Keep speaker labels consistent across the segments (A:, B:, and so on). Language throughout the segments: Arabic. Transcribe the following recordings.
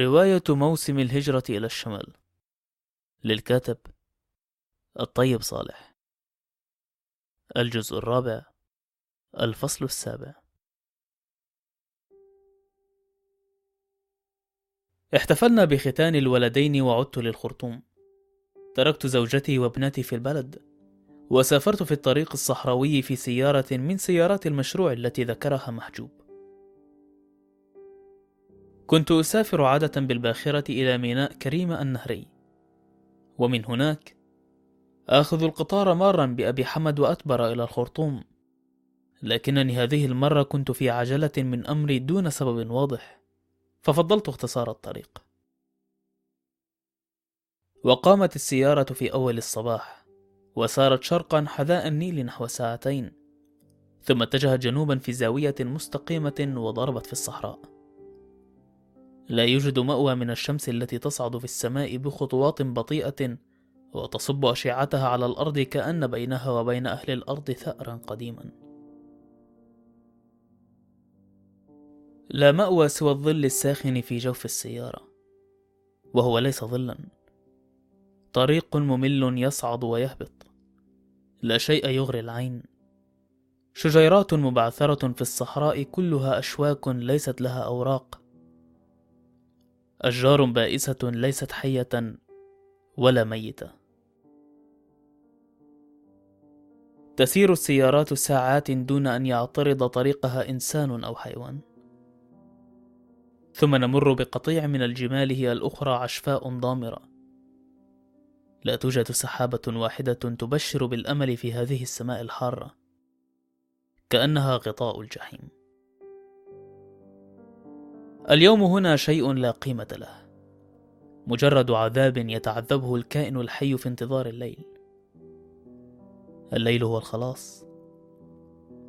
A: رواية موسم الهجرة إلى الشمال. للكاتب الطيب صالح. الجزء الرابع الفصل السابع. احتفلنا بختان الولدين وعدت للخرطوم. تركت زوجتي وابنتي في البلد. وسافرت في الطريق الصحراوي في سيارة من سيارات المشروع التي ذكرها محجوب. كنت أسافر عادة بالباخرة إلى ميناء كريمة النهري. ومن هناك آخذ القطار مارا بأبي حمد وأتبر إلى الخرطوم. لكنني هذه المرة كنت في عجلة من أمري دون سبب واضح ففضلت اختصار الطريق. وقامت السيارة في أول الصباح وسارت شرقا حذاء النيل نحو ساعتين ثم اتجهت جنوبا في زاوية مستقيمة وضربت في الصحراء. لا يوجد مأوى من الشمس التي تصعد في السماء بخطوات بطيئة وتصب أشعتها على الأرض كأن بينها وبين أهل الأرض ثأرا قديما. لا مأوى سوى الظل الساخن في جوف السيارة وهو ليس ظلا. طريق ممل يصعد ويهبط لا شيء يغري العين. شجيرات مبعثرة في الصحراء كلها أشواك ليست لها أوراق. أشجار بائسة ليست حية ولا ميتة. تسير السيارات ساعات دون أن يعترض طريقها إنسان أو حيوان. ثم نمر بقطيع من الجمال هي الأخرى عشفاء ضامرة. لا توجد سحابة واحدة تبشر بالأمل في هذه السماء الحارة كأنها غطاء الجحيم. اليوم هنا شيء لا قيمة له مجرد عذاب يتعذبه الكائن الحي في انتظار الليل. الليل هو الخلاص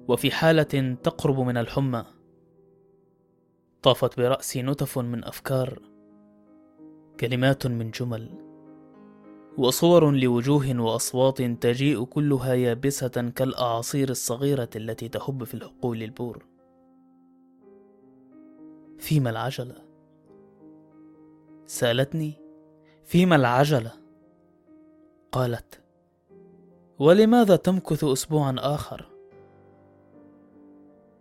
A: وفي حالة تقرب من الحمى طافت برأسي نتف من أفكار كلمات من جمل وصور لوجوه وأصوات تجيء كلها يابسة كالأعاصير الصغيرة التي تهب في الحقول البور. فيما العجلة. سألتني فيما العجلة؟ قالت ولماذا تمكث أسبوعا آخر؟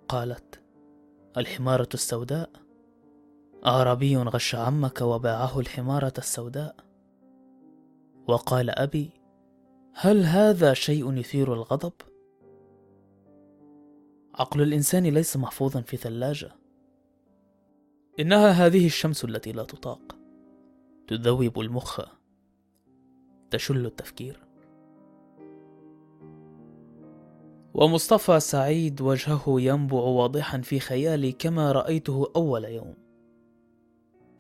A: قالت الحمارة السوداء. أعرابي غش عمك وباعه الحمارة السوداء. وقال أبي هل هذا شيء يثير الغضب؟ عقل الإنسان ليس محفوظا في ثلاجة. إنها هذه الشمس التي لا تطاق. تذوب المخ. تشل التفكير. ومصطفى سعيد وجهه ينبع واضحا في خيالي كما رأيته أول يوم.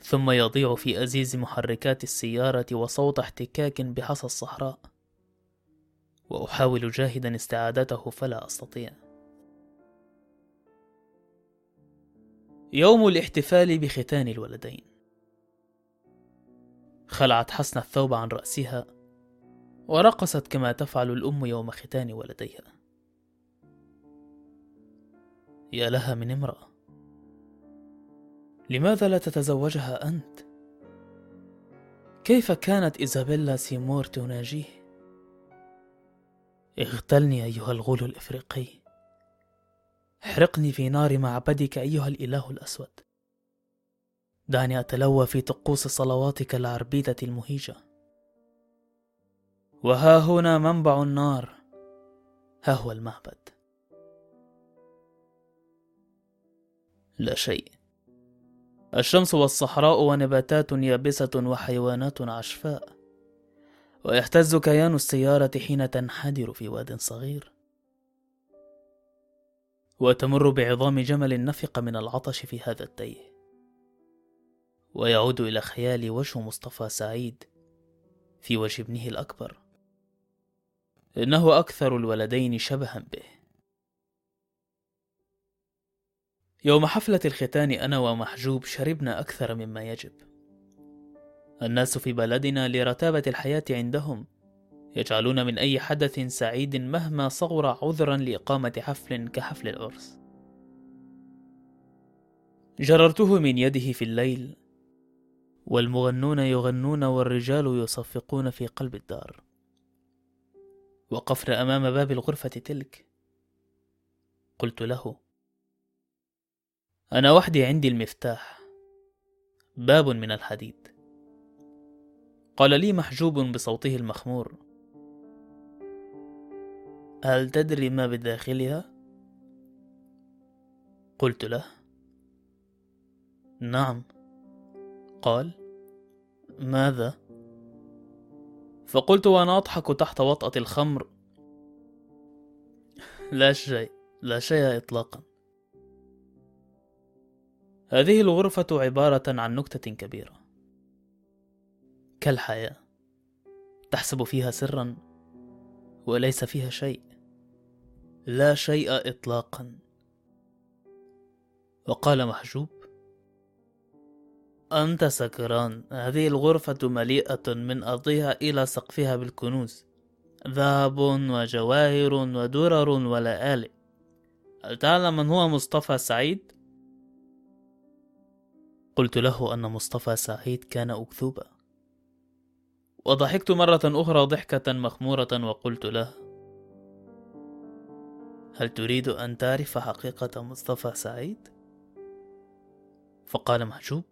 A: ثم يضيع في أزيز محركات السيارة وصوت احتكاك بحصى الصحراء. وأحاول جاهدا استعادته فلا أستطيع. يوم الاحتفال بختان الولدين خلعت حسن الثوب عن رأسها ورقصت كما تفعل الأم يوم ختان ولديها يا لها من امرأة لماذا لا تتزوجها أنت؟ كيف كانت إيزابيلا سيمور تناجيه؟ اغتلني أيها الغول الإفريقي احرقني في نار معبدك أيها الإله الأسود. دعني أتلوى في طقوس صلواتك العربيدة المهيجة. وها هنا منبع النار ها هو المعبد. لا شيء. الشمس والصحراء ونباتات يابسة وحيوانات عشفاء. ويهتز كيان السيارة حين تنحدر في واد صغير. وتمر بعظام جمل نفق من العطش في هذا التيه. ويعود إلى خيالي وجه مصطفى سعيد في وجه ابنه الأكبر. إنه أكثر الولدين شبها به. يوم حفلة الختان أنا ومحجوب شربنا أكثر مما يجب. الناس في بلدنا لرتابة الحياة عندهم يجعلون من أي حدث سعيد مهما صغر عذرا لإقامة حفل كحفل العرس. جررته من يده في الليل والمغنون يغنون والرجال يصفقون في قلب الدار. وقفنا أمام باب الغرفة تلك. قلت له أنا وحدي عندي المفتاح. باب من الحديد. قال لي محجوب بصوته المخمور هل تدري ما بداخلها؟ قلت له. نعم. قال ماذا؟ فقلت وأنا أضحك تحت وطأة الخمر. لا شيء لا شيء اطلاقا. هذه الغرفة عبارة عن نكتة كبيرة. كالحياة. تحسب فيها سرا وليس فيها شيء. لا شيء اطلاقا. وقال محجوب أنت سكران هذه الغرفة مليئة من أرضها إلى سقفها بالكنوز ذهب وجواهر ودرر ولآلئ هل تعلم من هو مصطفى سعيد؟ قلت له أن مصطفى سعيد كان أكذوبا. وضحكت مرة أخرى ضحكة مخمورة وقلت له هل تريد أن تعرف حقيقة مصطفى سعيد؟ فقال محجوب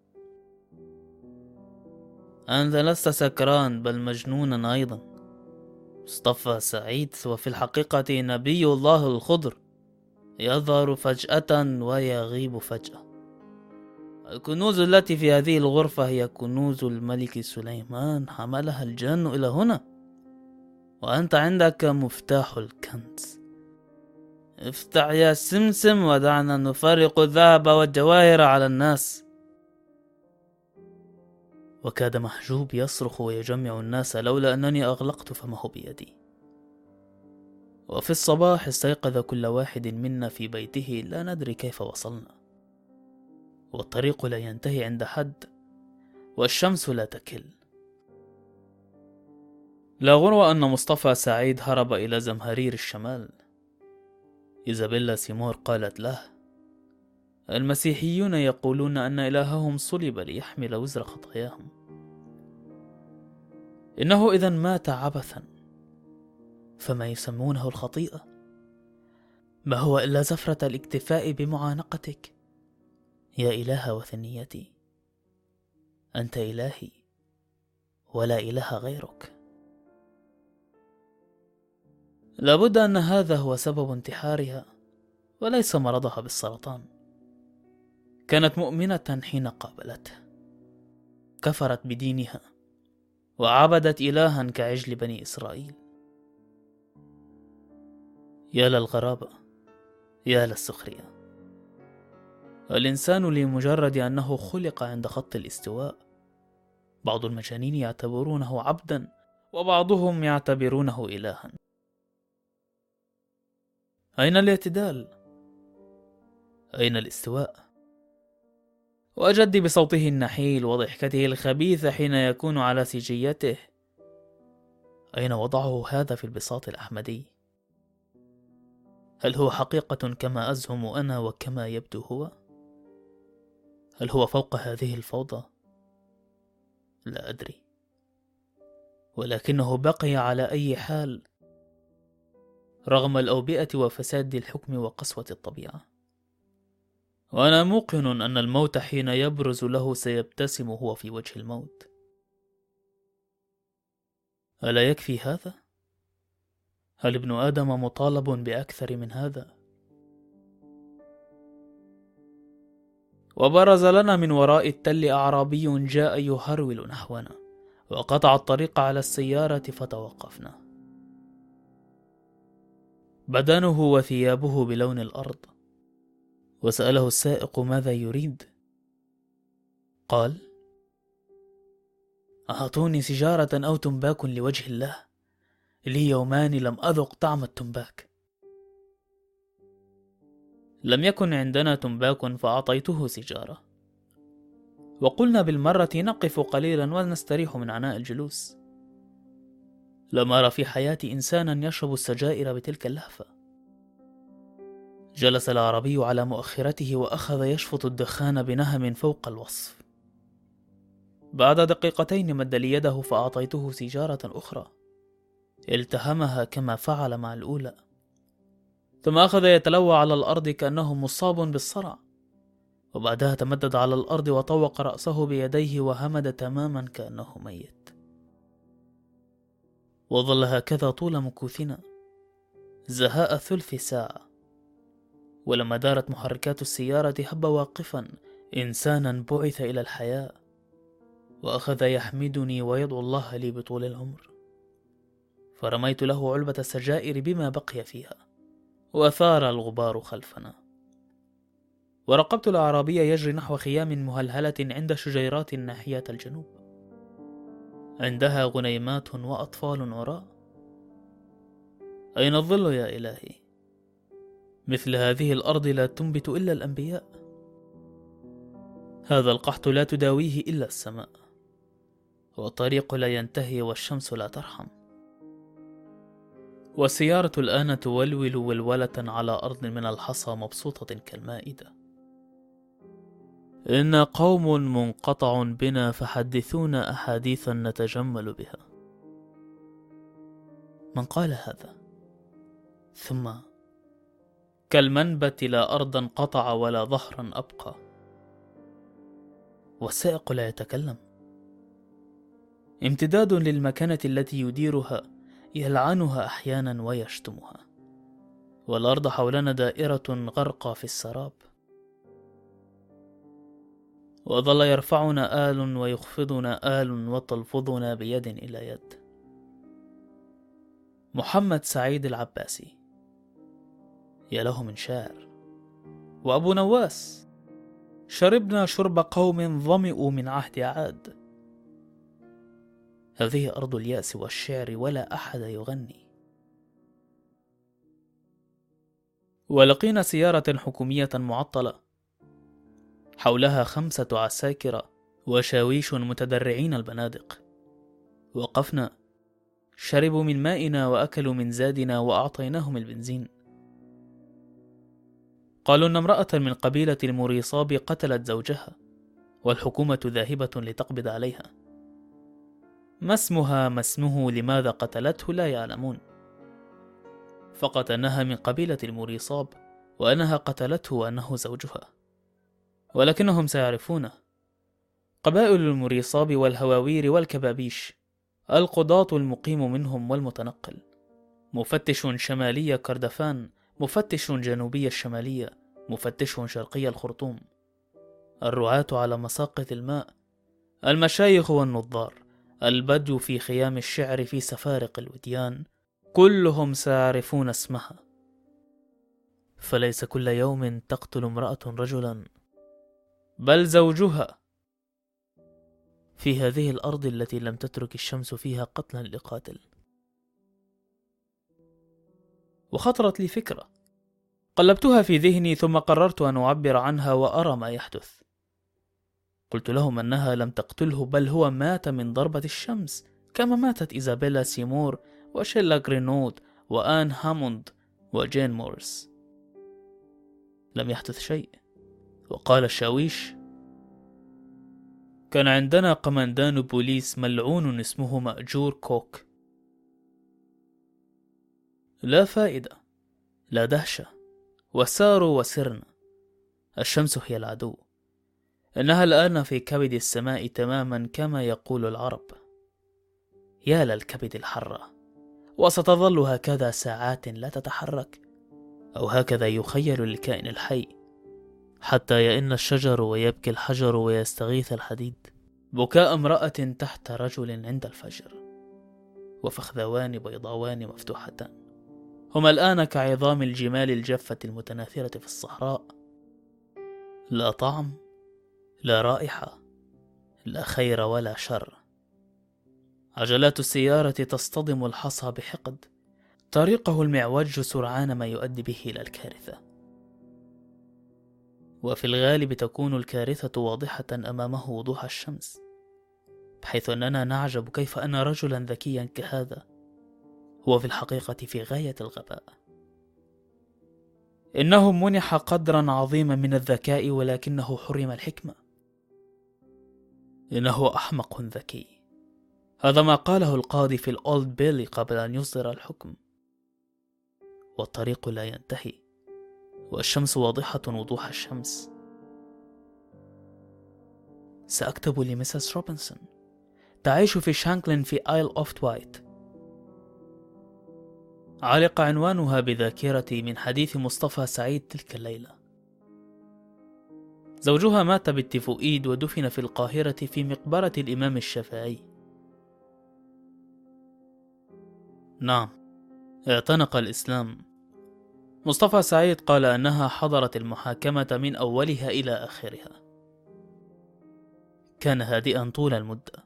A: أنت لست سكران بل مجنونا أيضا. مصطفى سعيد هو في الحقيقة نبي الله الخضر. يظهر فجأة ويغيب فجأة. الكنوز التي في هذه الغرفة هي كنوز الملك سليمان. حملها الجن إلى هنا. وأنت عندك مفتاح الكنز. افتح يا سمسم ودعنا نفرق الذهب والجواهر على الناس. وكاد محجوب يصرخ ويجمع الناس لولا أنني أغلقت فمه بيدي. وفي الصباح استيقظ كل واحد منا في بيته لا ندري كيف وصلنا. والطريق لا ينتهي عند حد والشمس لا تكل. لا غرو أن مصطفى سعيد هرب إلى زمهرير الشمال. إيزابيلا سيمور قالت له المسيحيون يقولون أن إلههم صلب ليحمل وزر خطاياهم. إنه إذا مات عبثا. فما يسمونه الخطيئة؟ ما هو إلا زفرة الاكتفاء بمعانقتك؟ يا إله وثنيتي أنت إلهي ولا إله غيرك. لابد أن هذا هو سبب انتحارها وليس مرضها بالسرطان. كانت مؤمنة حين قابلته. كفرت بدينها وعبدت إلها كعجل بني إسرائيل. يا للغرابة يا للسخرية الإنسان لمجرد أنه خلق عند خط الاستواء. بعض المجانين يعتبرونه عبدا وبعضهم يعتبرونه إلها. أين الاعتدال؟ أين الاستواء؟ وجدي بصوته النحيل وضحكته الخبيثة حين يكون على سجيته أين وضعه هذا في البساط الأحمدي؟ هل هو حقيقة كما أزهم أنا وكما يبدو هو؟ هل هو فوق هذه الفوضى؟ لا أدري ولكنه بقي على أي حال رغم الأوبئة وفساد الحكم وقسوة الطبيعة وأنا موقن أن الموت حين يبرز له سيبتسم هو في وجه الموت ألا يكفي هذا؟ هل ابن آدم مطالب بأكثر من هذا؟ وبرز لنا من وراء التل أعرابي جاء يهرول نحونا وقطع الطريق على السيارة فتوقفنا بدنه وثيابه بلون الأرض. وسأله السائق ماذا يريد؟ قال أعطوني سجارة أو تنباك لوجه الله. لي يومان لم أذق طعم التنباك. لم يكن عندنا تنباك فأعطيته سيجارة. وقلنا بالمرة نقف قليلا ونستريح من عناء الجلوس. لم أرى في حياتي إنسانا يشرب السجائر بتلك اللهفة. جلس العربي على مؤخرته وأخذ يشفط الدخان بنهم فوق الوصف. بعد دقيقتين مد لي يده فأعطيته سيجارة أخرى. التهمها كما فعل مع الأولى. ثم أخذ يتلوى على الأرض كأنه مصاب بالصرع. وبعدها تمدد على الأرض وطوق رأسه بيديه وهمد تماما كأنه ميت. وظل هكذا طول مكوثنا. زهاء ثلث ساعة ولما دارت محركات السيارة هب واقفا إنسانا بعث إلى الحياة. وأخذ يحمدني ويدعو الله لي بطول العمر. فرميت له علبة السجائر بما بقي فيها. وثار الغبار خلفنا. ورقبت الأعرابي يجري نحو خيام مهلهلة عند شجيرات ناحية الجنوب. عندها غنيمات وأطفال عراء أين الظل يا إلهي؟ مثل هذه الأرض لا تنبت إلا الأنبياء. هذا القحط لا تداويه إلا السماء. والطريق لا ينتهي والشمس لا ترحم. والسيارة الآن تولول ولولة على أرض من الحصى مبسوطة كالمائدة. إن قوم منقطع بنا فحدثونا أحاديثا نتجمل بها. من قال هذا؟ ثم كالمنبت لا أرضا قطع ولا ظهرا أبقى. والسائق لا يتكلم. امتداد للمكانة التي يديرها يلعنها أحيانا ويشتمها. والأرض حولنا دائرة غرقى في السراب. وظل يرفعنا آل ويخفضنا آل وتلفظنا بيد إلى يد. محمد سعيد العباسي. يا له من شاعر وأبو نواس. شربنا شرب قوم ظمئوا من عهد عاد. هذه أرض اليأس والشعر ولا أحد يغني. ولقينا سيارة حكومية معطلة. حولها خمسة عساكر وشاويش متدرعين البنادق. وقفنا. شربوا من مائنا وأكلوا من زادنا وأعطيناهم البنزين. قالوا أن امرأة من قبيلة المريصاب قتلت زوجها والحكومة ذاهبة لتقبض عليها. ما اسمها ما اسمه لماذا قتلته لا يعلمون. فقط أنها من قبيلة المريصاب وأنها قتلته وأنه زوجها. ولكنهم سيعرفونه. قبائل المريصاب والهواوير والكبابيش القضاة المقيم منهم والمتنقل. مفتش شمالي كردفان مفتش جنوبي الشمالية مفتش شرقي الخرطوم. الرعاة على مساقط الماء المشايخ والنظار البدو في خيام الشعر في سفارق الوديان كلهم سيعرفون اسمها. فليس كل يوم تقتل امرأة رجلا. بل زوجها. في هذه الأرض التي لم تترك الشمس فيها قتلا لقاتل. وخطرت لي فكرة. قلبتها في ذهني ثم قررت أن أعبر عنها وأرى ما يحدث. قلت لهم أنها لم تقتله بل هو مات من ضربة الشمس كما ماتت إيزابيلا سيمور وشيلا غرينود وآن هاموند وجين مورس لم يحدث شيء. وقال الشاويش كان عندنا قمندان بوليس ملعون اسمه ميجور كوك. لا فائدة لا دهشة وساروا وسرنا الشمس هي العدو إنها الآن في كبد السماء تماما كما يقول العرب. يا للكبد الحرة وستظل هكذا ساعات لا تتحرك أو هكذا يخيل للكائن الحي حتى يئن الشجر ويبكي الحجر ويستغيث الحديد. بكاء امرأة تحت رجل عند الفجر وفخذوان بيضاوان مفتوحتان. هما الآن كعظام الجمال الجافة المتناثرة في الصحراء. لا طعم لا رائحة لا خير ولا شر. عجلات السيارة تصطدم الحصى بحقد. طريقه المعوج سرعان ما يؤدي به إلى الكارثة. وفي الغالب تكون الكارثة واضحة أمامه وضوح الشمس بحيث أننا نعجب كيف أن رجلا ذكيا كهذا هو في الحقيقة في غاية الغباء. إنه منح قدرا عظيما من الذكاء ولكنه حرم الحكمة. إنه أحمق ذكي. هذا ما قاله القاضي في الأولد بيلي قبل أن يصدر الحكم. والطريق لا ينتهي. والشمس واضحة وضوح الشمس. سأكتب لمسز روبنسون. تعيش في شانكلين في آيل أوف توايت علق عنوانها بذاكرتي من حديث مصطفى سعيد تلك الليلة. زوجها مات بالتيفوئيد ودفن في القاهرة في مقبرة الإمام الشافعي. نعم اعتنق الإسلام. مصطفى سعيد قال أنها حضرت المحاكمة من أولها إلى آخرها. كان هادئا طول المدة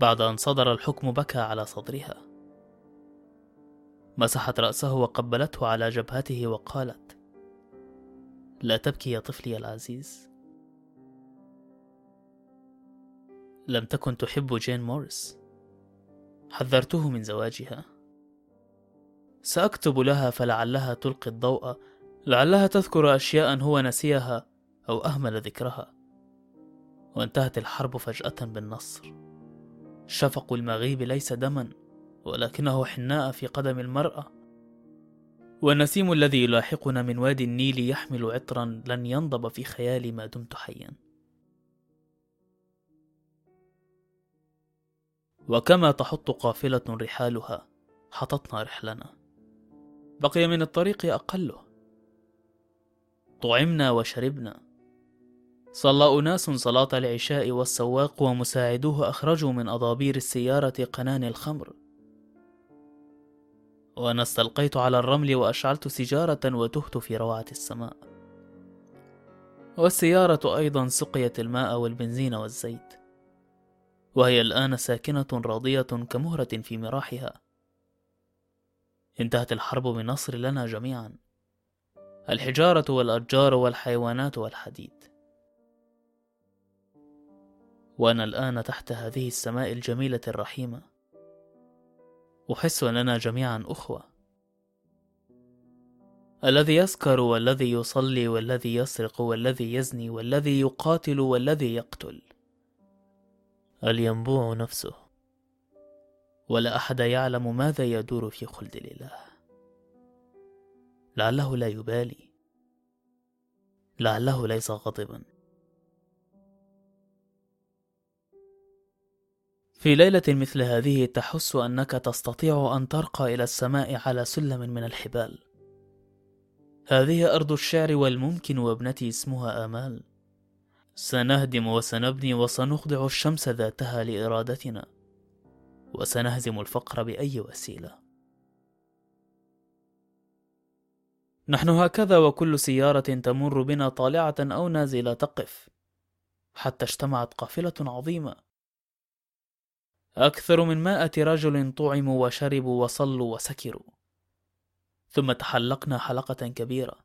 A: بعد أن صدر الحكم بكى على صدرها. مسحت رأسه وقبلته على جبهته وقالت لا تبكي يا طفلي العزيز. لم تكن تحب جين موريس. حذرته من زواجها. سأكتب لها فلعلها تلقي الضوء لعلها تذكر أشياء هو نسيها أو أهمل ذكرها. وانتهت الحرب فجأة بالنصر. شفق المغيب ليس دما ولكنه حناء في قدم المرأة. والنسيم الذي يلاحقنا من وادي النيل يحمل عطرا لن ينضب في خيالي ما دمت حيا. وكما تحط قافلة رحالها حطتنا رحلنا. بقي من الطريق أقله. طعمنا وشربنا. صلى أناس صلاة العشاء والسواق ومساعدوه أخرجوا من أضابير السيارة قنان الخمر. وأنا استلقيت على الرمل وأشعلت سيجارة وتهت في روعة السماء. والسيارة أيضا سقيت الماء والبنزين والزيت. وهي الآن ساكنة راضية كمهرة في مراحها. انتهت الحرب بنصر لنا جميعا. الحجارة والأشجار والحيوانات والحديد. وأنا الآن تحت هذه السماء الجميلة الرحيمة. أحس أننا جميعا أخوة. الذي يسكر والذي يصلي والذي يسرق والذي يزني والذي يقاتل والذي يقتل. الينبوع نفسه. ولا أحد يعلم ماذا يدور في خلد الإله لعله لا يبالي لعله ليس غاضبا في ليلة مثل هذه تحس أنك تستطيع أن ترقى إلى السماء على سلم من الحبال. هذه أرض الشعر والممكن وابنتي اسمها آمال. سنهدم وسنبني وسنخضع الشمس ذاتها لإرادتنا. وسنهزم الفقر بأي وسيلة. نحن هكذا وكل سيارة تمر بنا طالعة أو نازلة تقف، حتى اجتمعت قافلة عظيمة. أكثر من مائة رجل طعموا وشربوا وصلوا وسكروا. ثم تحلقنا حلقة كبيرة.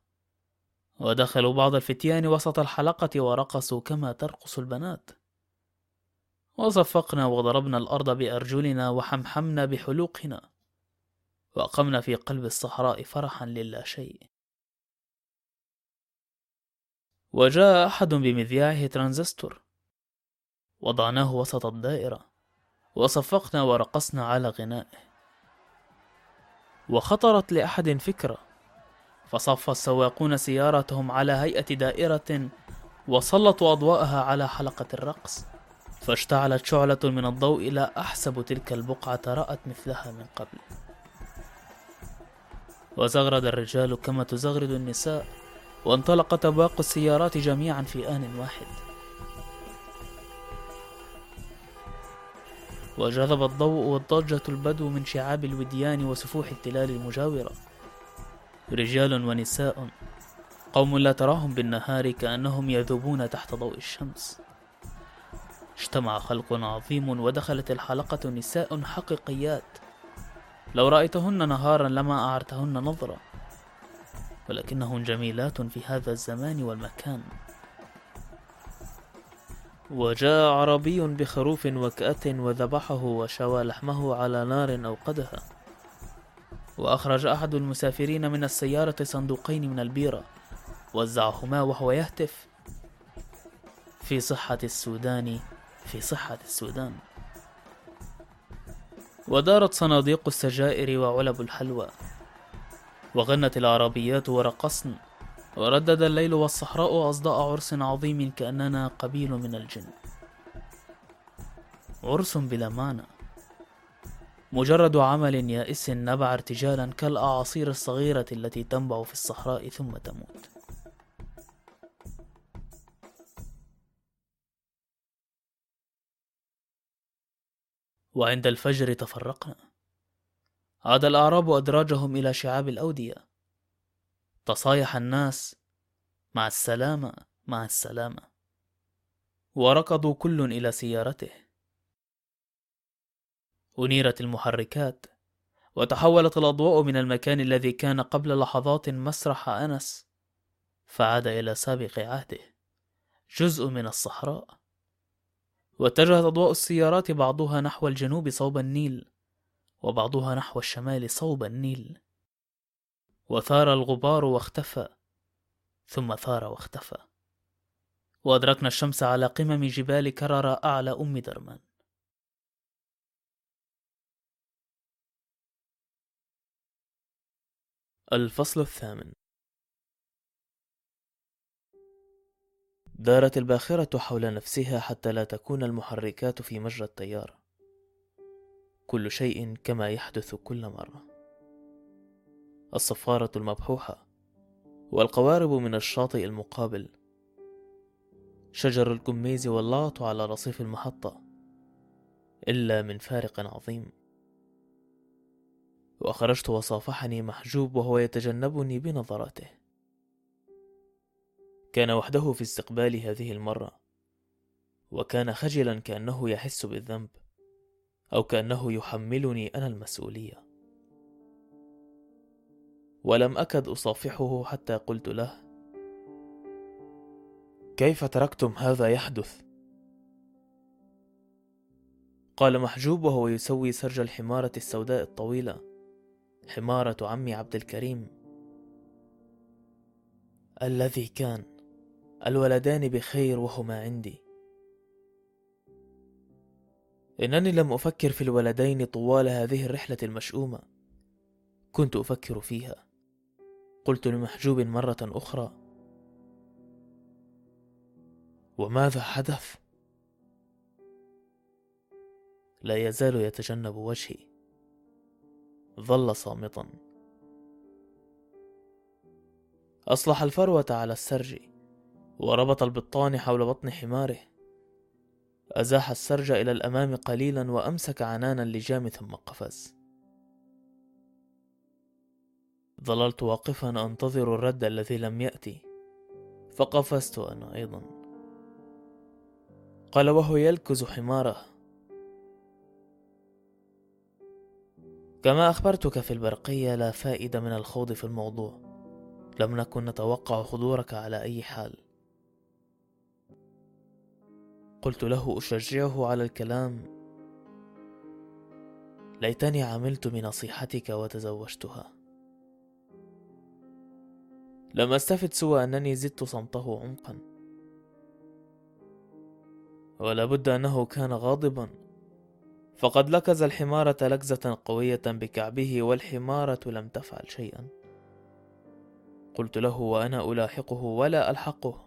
A: ودخلوا بعض الفتيان وسط الحلقة ورقصوا كما ترقص البنات. وصفقنا وضربنا الأرض بأرجلنا وحمحمنا بحلوقنا وأقمنا في قلب الصحراء فرحا للا شيء. وجاء أحد بمذياعه ترانزستور. وضعناه وسط الدائرة. وصفقنا ورقصنا على غنائه. وخطرت لأحد فكرة. فصف السواقون سيارتهم على هيئة دائرة وسلطوا أضواءها على حلقة الرقص. فاشتعلت شعلة من الضوء لا أحسب تلك البقعة رأت مثلها من قبل. وزغرد الرجال كما تزغرد النساء وانطلقت أبواق السيارات جميعا في آن واحد. وجذب الضوء والضجة البدو من شعاب الوديان وسفوح التلال المجاورة. رجال ونساء قوم لا تراهم بالنهار كأنهم يذوبون تحت ضوء الشمس. اجتمع خلق عظيم ودخلت الحلقة نساء حقيقيات. لو رأيتهن نهارا لما أعرتهن نظرة. ولكنهن جميلات في هذا الزمان والمكان. وجاء عربي بخروف وكأة وذبحه وشوى لحمه على نار أوقدها. وأخرج أحد المسافرين من السيارة صندوقين من البيرة. وزعهما وهو يهتف. في صحة السودان في صحة السودان. ودارت صناديق السجائر وعلب الحلوى وغنت العربيات ورقصن وردد الليل والصحراء أصداء عرس عظيم كأننا قبيل من الجن. عرس بلا معنى. مجرد عمل يائس نبع ارتجالا كالأعاصير الصغيرة التي تنبع في الصحراء ثم تموت. وعند الفجر تفرقنا. عاد الأعراب أدراجهم إلى شعاب الأودية. تصايح الناس مع السلامة مع السلامة وركضوا كل إلى سيارته. أنيرت المحركات وتحولت الأضواء من المكان الذي كان قبل لحظات مسرح أنس فعاد إلى سابق عهده. جزء من الصحراء. واتجهت أضواء السيارات بعضها نحو الجنوب صوب النيل وبعضها نحو الشمال صوب النيل. وثار الغبار واختفى ثم ثار واختفى. وأدركنا الشمس على قمم جبال كرر أعلى أم درمان. الفصل الثامن. دارت الباخرة حول نفسها حتى لا تكون المحركات في مجرى التيار. كل شيء كما يحدث كل مرة. الصفارة المبحوحة والقوارب من الشاطئ المقابل. شجر الكميز واللاط على رصيف المحطة. إلا من فارق عظيم. وخرجت وصافحني محجوب وهو يتجنبني بنظراته. كان وحده في استقبالي هذه المرة وكان خجلا كأنه يحس بالذنب أو كأنه يحملني أنا المسؤولية. ولم أكد أصافحه حتى قلت له كيف تركتم هذا يحدث؟ قال محجوب وهو يسوي سرج الحمارة السوداء الطويلة حمارة عمي عبد الكريم الذي كان الولدان بخير وهما عندي. إنني لم أفكر في الولدين طوال هذه الرحلة المشؤومة. كنت أفكر فيها. قلت لمحجوب مرة أخرى. وماذا حدث؟ لا يزال يتجنب وجهي. ظل صامتا. أصلح الفروة على السرج. وربط البطان حول بطن حماره. أزاح السرج إلى الأمام قليلا وأمسك عنان اللجام ثم قفز. ظللت واقفا أنتظر الرد الذي لم يأتي. فقفزت أنا أيضا. قال وهو يلكز حماره. كما أخبرتك في البرقية لا فائدة من الخوض في الموضوع. لم نكن نتوقع حضورك على أي حال. قلت له أشجعه على الكلام. ليتني عملت بنصيحتك وتزوجتها. لم أستفد سوى أنني زدت صمته عمقا. ولا بد أنه كان غاضبا. فقد لكز الحمارة لكزة قوية بكعبه والحمارة لم تفعل شيئا. قلت له وأنا ألاحقه ولا ألحقه.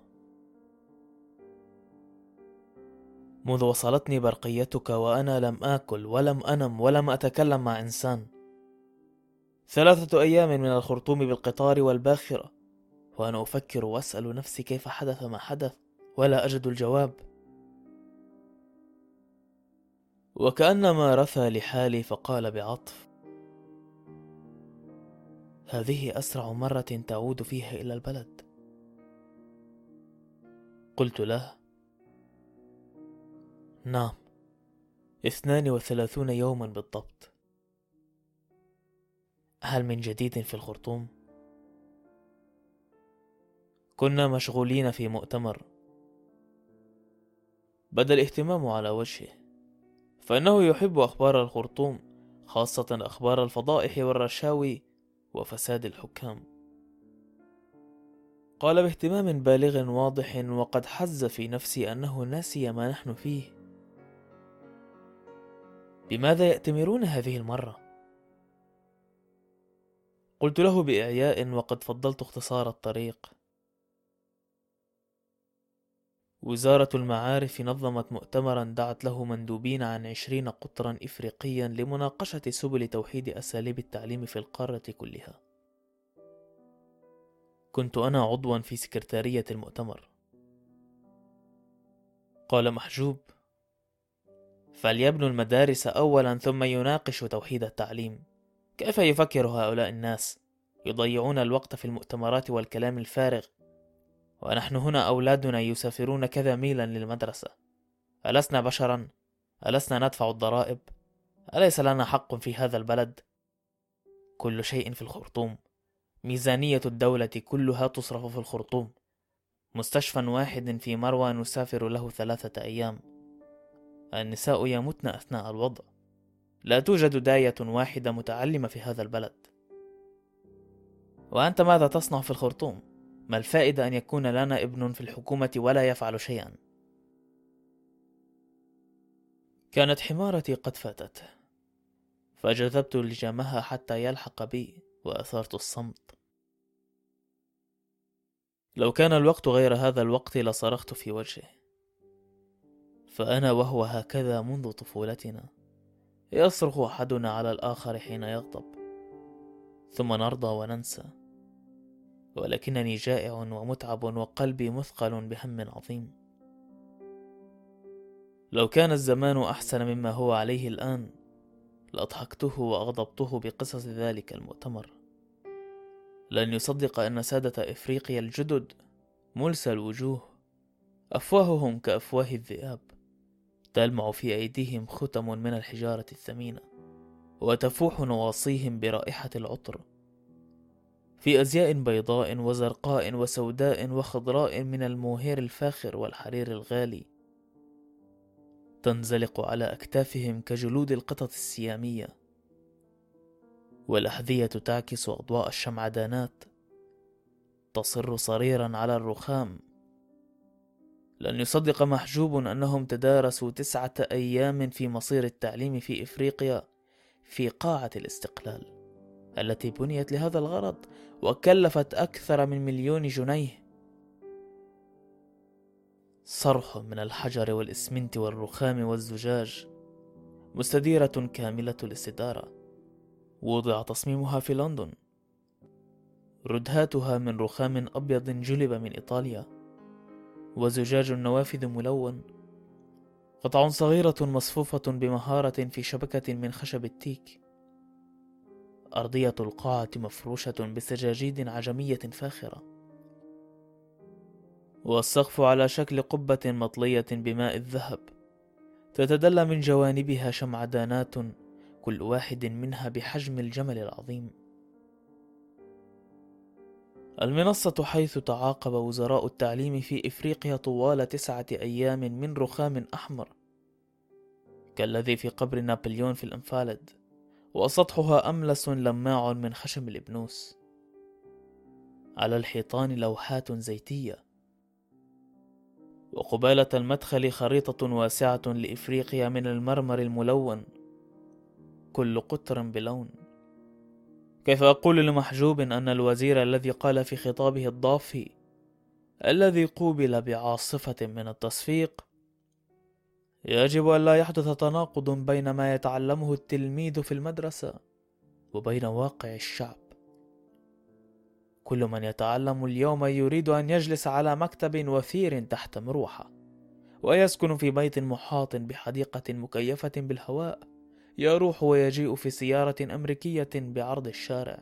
A: منذ وصلتني برقيتك وأنا لم آكل ولم أنم ولم أتكلم مع إنسان. ثلاثة أيام من الخرطوم بالقطار والباخرة وأنا أفكر وأسأل نفسي كيف حدث ما حدث ولا أجد الجواب. وكأنما رثى لحالي فقال بعطف هذه أسرع مرة تعود فيها إلى البلد. قلت له نعم. اثنان وثلاثون يوما بالضبط. هل من جديد في الخرطوم؟ كنا مشغولين في مؤتمر. بدا الاهتمام على وجهه فإنه يحب أخبار الخرطوم خاصة أخبار الفضائح والرشاوي وفساد الحكام. قال باهتمام بالغ واضح وقد حز في نفسي أنه نسي ما نحن فيه. بماذا يأتمرون هذه المرة؟ قلت له بإعياء وقد فضلت اختصار الطريق. وزارة المعارف نظمت مؤتمرا دعت له مندوبين عن عشرين قطرا إفريقيا لمناقشة سبل توحيد أساليب التعليم في القارة كلها. كنت أنا عضوا في سكرتارية المؤتمر. قال محجوب فليبنوا المدارس أولا ثم يناقشوا توحيد التعليم. كيف يفكر هؤلاء الناس؟ يضيعون الوقت في المؤتمرات والكلام الفارغ. ونحن هنا أولادنا يسافرون كذا ميلا للمدرسة. ألسنا بشرا؟ ألسنا ندفع الضرائب؟ أليس لنا حق في هذا البلد؟ كل شيء في الخرطوم. ميزانية الدولة كلها تصرف في الخرطوم. مستشفى واحد في مروى نسافر له ثلاثة أيام. النساء يموتن أثناء الوضع. لا توجد داية واحدة متعلمة في هذا البلد. وأنت ماذا تصنع في الخرطوم؟ ما الفائدة أن يكون لنا ابن في الحكومة ولا يفعل شيئا؟ كانت حمارتي قد فاتت. فجذبت لجامها حتى يلحق بي وأثرت الصمت. لو كان الوقت غير هذا الوقت لصرخت في وجهه. فأنا وهو هكذا منذ طفولتنا. يصرخ أحدنا على الآخر حين يغضب. ثم نرضى وننسى. ولكنني جائع ومتعب وقلبي مثقل بهم عظيم. لو كان الزمان أحسن مما هو عليه الآن لأضحكته وأغضبته بقصص ذلك المؤتمر. لن يصدق أن سادة إفريقيا الجدد ملسى الوجوه. أفواههم كأفواه الذئاب. تلمع في أيديهم ختم من الحجارة الثمينة وتفوح نواصيهم برائحة العطر. في أزياء بيضاء وزرقاء وسوداء وخضراء من الموهير الفاخر والحرير الغالي. تنزلق على أكتافهم كجلود القطط السيامية. والأحذية تعكس أضواء الشمعدانات. تصر صريرا على الرخام. لن يصدق محجوب أنهم تدارسوا تسعة أيام في مصير التعليم في إفريقيا في قاعة الاستقلال التي بنيت لهذا الغرض وكلفت أكثر من مليون جنيه. صرح من الحجر والإسمنت والرخام والزجاج مستديرة كاملة الاستدارة. وضع تصميمها في لندن. ردهاتها من رخام أبيض جلب من إيطاليا. وزجاج النوافذ ملون. قطع صغيرة مصفوفة بمهارة في شبكة من خشب التيك. أرضية القاعة مفروشة بسجاجيد عجمية فاخرة. والسقف على شكل قبة مطلية بماء الذهب. تتدلى من جوانبها شمعدانات كل واحد منها بحجم الجمل العظيم. المنصة حيث تعاقب وزراء التعليم في إفريقيا طوال تسعة أيام من رخام أحمر. كالذي في قبر نابليون في الإنفالد. وسطحها أملس لماع من خشم الإبنوس. على الحيطان لوحات زيتية. وقبالة المدخل خريطة واسعة لإفريقيا من المرمر الملون. كل قطر بلون. كيف أقول لمحجوب أن الوزير الذي قال في خطابه الضافي الذي قوبل بعاصفة من التصفيق يجب أن لا يحدث تناقض بين ما يتعلمه التلميذ في المدرسة وبين واقع الشعب. كل من يتعلم اليوم يريد أن يجلس على مكتب وثير تحت مروحة ويسكن في بيت محاط بحديقة مكيفة بالهواء يروح ويجيء في سيارة أمريكية بعرض الشارع.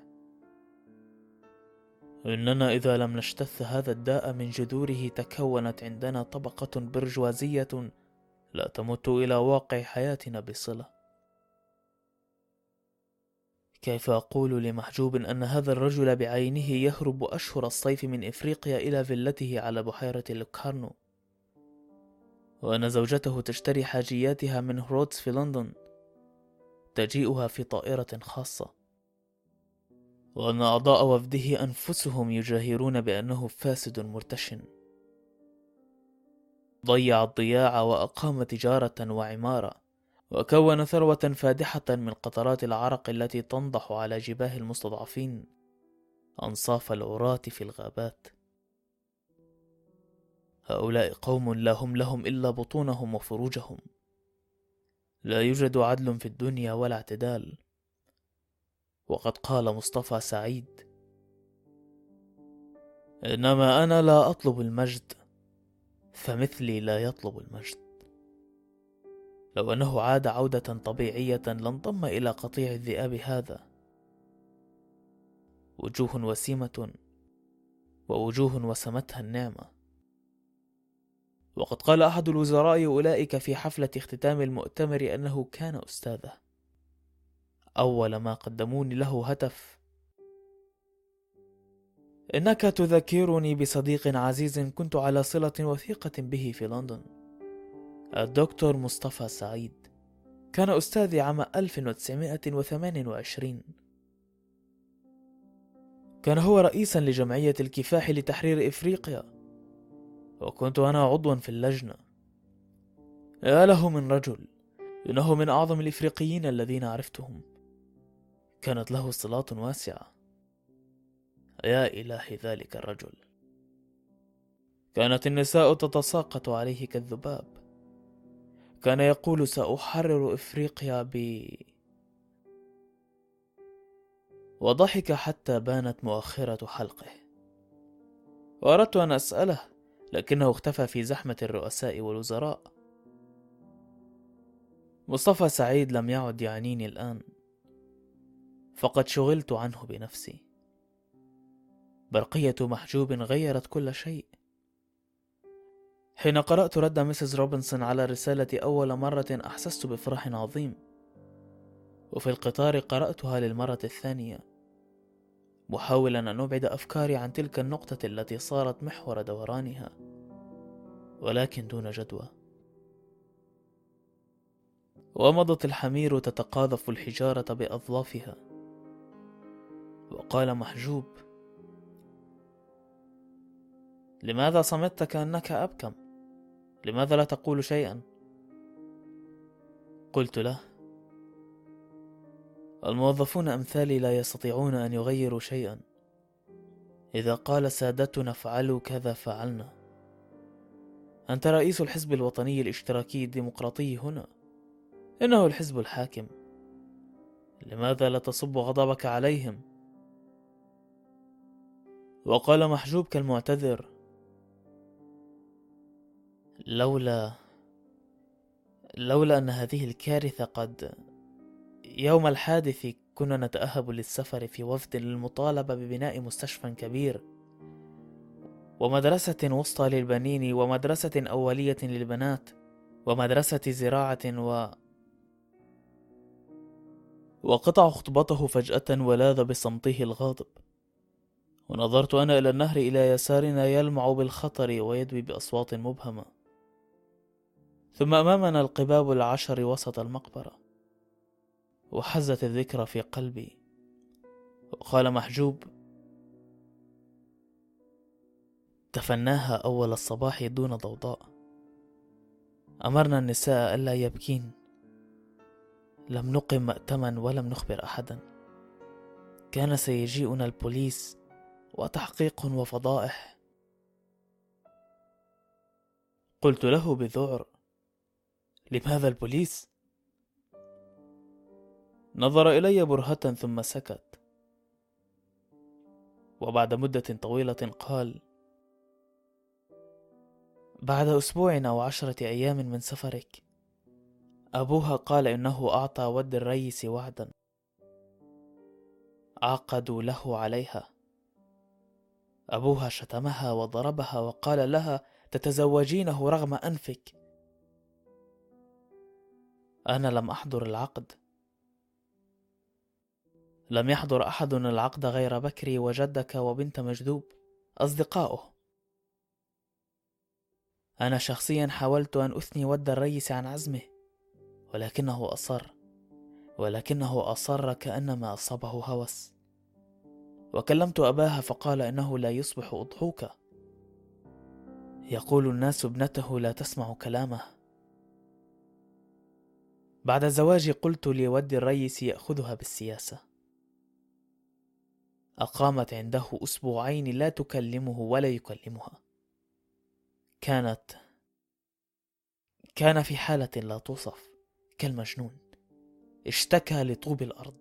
A: إننا إذا لم نجتث هذا الداء من جذوره تكونت عندنا طبقة برجوازية لا تمت إلى واقع حياتنا بصلة. كيف أقول لمحجوب أن هذا الرجل بعينه يهرب أشهر الصيف من إفريقيا إلى فيلته على بحيرة لوكارنو وأن زوجته تشتري حاجياتها من هرودز في لندن؟ تجيئها في طائرة خاصة. وأن أعضاء وفده أنفسهم يجاهرون بأنه فاسد مرتشن. ضيع الضياع وأقام تجارة وعمارة وكون ثروة فادحة من قطرات العرق التي تنضح على جباه المستضعفين. أنصاف العراة في الغابات. هؤلاء قوم لا هم لهم إلا بطونهم وفروجهم. لا يوجد عدل في الدنيا ولا اعتدال. وقد قال مصطفى سعيد إنما أنا لا أطلب المجد فمثلي لا يطلب المجد. لو أنه عاد عودة طبيعية لانضم إلى قطيع الذئاب هذا. وجوه وسيمة ووجوه وسمتها النعمة. وقد قال أحد الوزراء أولئك في حفلة اختتام المؤتمر أنه كان أستاذه. أول ما قدموني له هتف. إنك تذكرني بصديق عزيز كنت على صلة وثيقة به في لندن. الدكتور مصطفى سعيد. كان أستاذي عام 1928 كان هو رئيسا لجمعية الكفاح لتحرير إفريقيا. وكنت أنا عضوا في اللجنة. يا له من رجل إنه من أعظم الإفريقيين الذين عرفتهم. كانت له صلات واسعة. يا إله ذلك الرجل. كانت النساء تتساقط عليه كالذباب. كان يقول سأحرر إفريقيا ب وضحك حتى بانت مؤخرة حلقه. وأردت أن أسأله لكنه اختفى في زحمة الرؤساء والوزراء. مصطفى سعيد لم يعد يعنيني الآن. فقد شغلت عنه بنفسي. برقية محجوب غيرت كل شيء. حين قرأت رد مسز روبنسون على رسالتي أول مرة أحسست بفرح عظيم. وفي القطار قرأتها للمرة الثانية. محاولا أن أبعد أفكاري عن تلك النقطة التي صارت محور دورانها ولكن دون جدوى. ومضت الحمير تتقاذف الحجارة بأظلافها. وقال محجوب لماذا صمت كأنك أبكم؟ لماذا لا تقول شيئا؟ قلت له الموظفون أمثالي لا يستطيعون أن يغيروا شيئا. إذا قال سادتنا افعلوا كذا فعلنا. أنت رئيس الحزب الوطني الاشتراكي الديمقراطي هنا. إنه الحزب الحاكم. لماذا لا تصب غضبك عليهم؟ وقال محجوب كالمعتذر لولا لولا أن هذه الكارثة قد يوم الحادث كنا نتأهب للسفر في وفد للمطالبة ببناء مستشفى كبير. ومدرسة وسطى للبنين ومدرسة أولية للبنات ومدرسة زراعة و وقطع خطبته فجأة ولاذ بصمته الغاضب. ونظرت أنا إلى النهر إلى يسارنا يلمع بالخطر ويدوي بأصوات مبهمة. ثم أمامنا القباب العشر وسط المقبرة. وحزت الذكرى في قلبي. وقال محجوب تفناها أول الصباح دون ضوضاء. أمرنا النساء ألا يبكين. لم نقم مأتما ولم نخبر أحدا. كان سيجيئنا البوليس وتحقيق وفضائح. قلت له بذعر لماذا البوليس؟ نظر إلي برهة ثم سكت. وبعد مدة طويلة قال بعد أسبوع أو عشرة أيام من سفرك أبوها قال إنه أعطى ود الريس وعدا. عقدوا له عليها. أبوها شتمها وضربها وقال لها تتزوجينه رغم أنفك. أنا لم أحضر العقد. لم يحضر أحد العقد غير بكري وجدك وبنت مجذوب أصدقاؤه. أنا شخصيا حاولت أن أثني ود الريس عن عزمه ولكنه أصر ولكنه أصر كأنما أصابه هوس. وكلمت أباها فقال إنه لا يصبح أضحوكا يقول الناس ابنته لا تسمع كلامه. بعد الزواج قلت لود الريس يأخذها بالسياسة. أقامت عنده أسبوعين لا تكلمه ولا يكلمها. كانت كان في حالة لا توصف كالمجنون. اشتكى لطوب الأرض.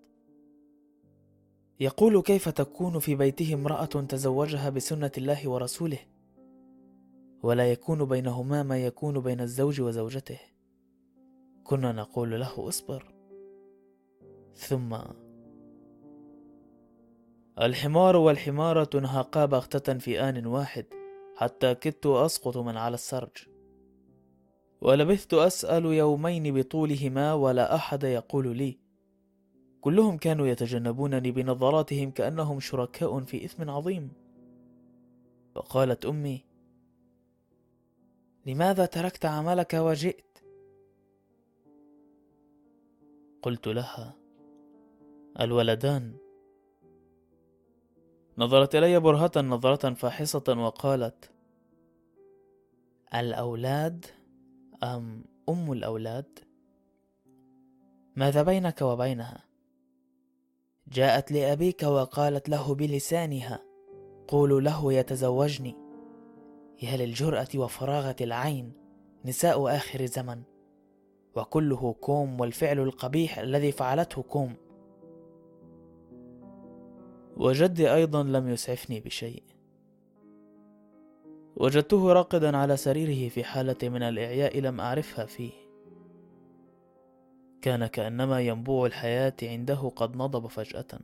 A: يقول كيف تكون في بيته امرأة تزوجها بسنة الله ورسوله؟ ولا يكون بينهما ما يكون بين الزوج وزوجته. كنا نقول له اصبر. ثم الحمار والحمارة انهاقا بغتة في آن واحد حتى كدت أسقط من على السرج. ولبثت أسأل يومين بطولهما ولا أحد يقول لي. كلهم كانوا يتجنبونني بنظراتهم كأنهم شركاء في إثم عظيم. فقالت أمي لماذا تركت عملك وجئت؟ قلت لها الولدان نظرت إلي برهة نظرة فاحصة وقالت الأولاد أم أم الأولاد؟ ماذا بينك وبينها؟ جاءت لأبيك وقالت له بلسانها قولوا له يتزوجني. يا للجرأة وفراغة العين نساء آخر زمن. وكله كوم والفعل القبيح الذي فعلته كوم. وجدي أيضا لم يسعفني بشيء. وجدته راقدا على سريره في حالة من الإعياء لم أعرفها فيه. كان كأنما ينبوع الحياة عنده قد نضب فجأة.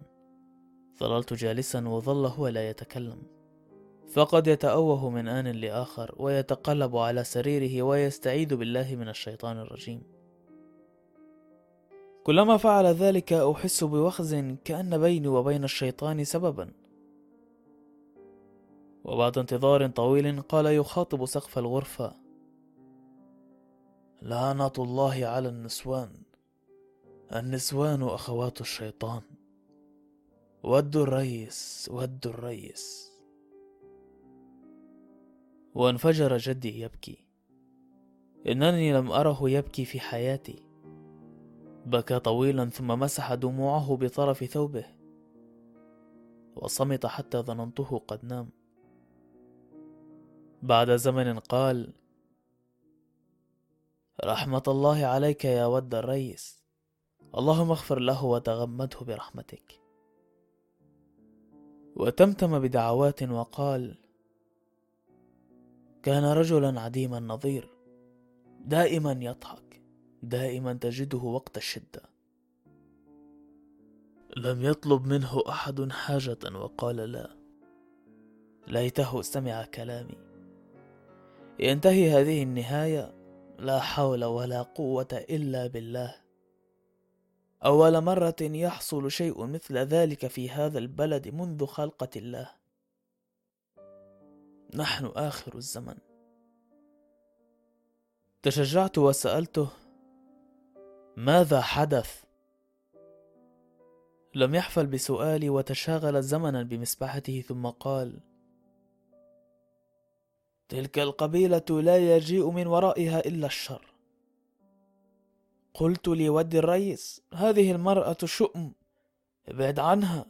A: ظللت جالسا وظل هو لا يتكلم. فقد يتأوه من آن لآخر ويتقلب على سريره ويستعيذ بالله من الشيطان الرجيم. كلما فعل ذلك أحس بوخز كأن بيني وبين الشيطان سببا. وبعد انتظار طويل قال يخاطب سقف الغرفة لعنة الله على النسوان. النسوان أخوات الشيطان. ودوا الريس ودوا الريس. وانفجر جدي يبكي. إنني لم أره يبكي في حياتي. بكى طويلا ثم مسح دموعه بطرف ثوبه وصمت حتى ظننته قد نام. بعد زمن قال رحمة الله عليك يا ود الريس. اللهم اغفر له وتغمده برحمتك. وتمتم بدعوات وقال كان رجلا عديم النظير دائما يضحك. دائما تجده وقت الشدة. لم يطلب منه أحد حاجة وقال لا. ليته سمع كلامي. ينتهي هذه النهاية. لا حول ولا قوة إلا بالله. أول مرة يحصل شيء مثل ذلك في هذا البلد منذ خلقة الله. نحن آخر الزمن. تشجعت وسألته ماذا حدث؟ لم يحفل بسؤالي وتشاغل زمنا بمسبحته ثم قال تلك القبيلة لا يجيء من ورائها إلا الشر. قلت لود الريس هذه المرأة شؤم ابعد عنها.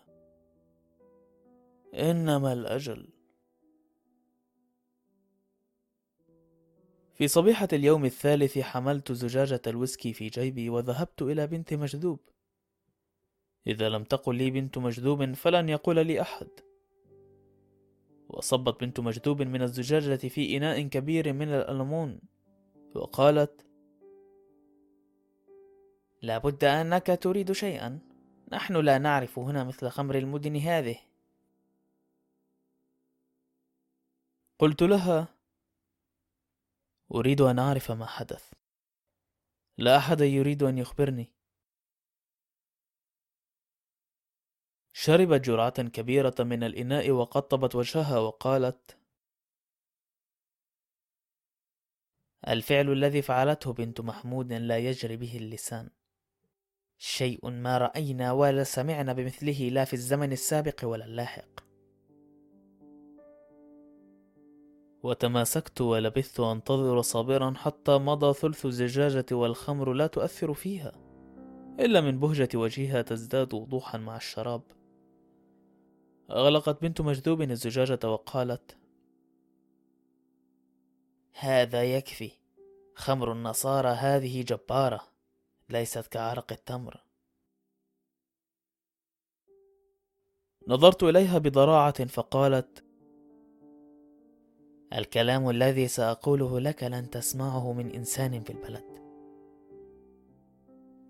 A: إنما الأجل في صبيحة اليوم الثالث حملت زجاجة الويسكي في جيبي وذهبت إلى بنت مجذوب. إذا لم تقل لي بنت مجذوب فلن يقول لي أحد. وصبت بنت مجذوب من الزجاجة في إناء كبير من الألمون وقالت لابد أنك تريد شيئا. نحن لا نعرف هنا مثل خمر المدن هذه. قلت لها أريد أن أعرف ما حدث. لا أحد يريد أن يخبرني. شربت جرعة كبيرة من الإناء وقطبت وجهها وقالت الفعل الذي فعلته بنت محمود لا يجري به اللسان. شيء ما رأينا ولا سمعنا بمثله لا في الزمن السابق ولا اللاحق. وتماسكت ولبثت أنتظر صابرا حتى مضى ثلث الزجاجة والخمر لا تؤثر فيها إلا من بهجة وجهها تزداد وضوحا مع الشراب. أغلقت بنت مجذوب الزجاجة وقالت هذا يكفي. خمر النصارى هذه جبارة ليست كعرق التمر. نظرت إليها بضراعة فقالت الكلام الذي سأقوله لك لن تسمعه من إنسان في البلد.